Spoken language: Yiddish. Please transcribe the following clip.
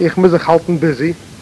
Ich muss sich halten busy.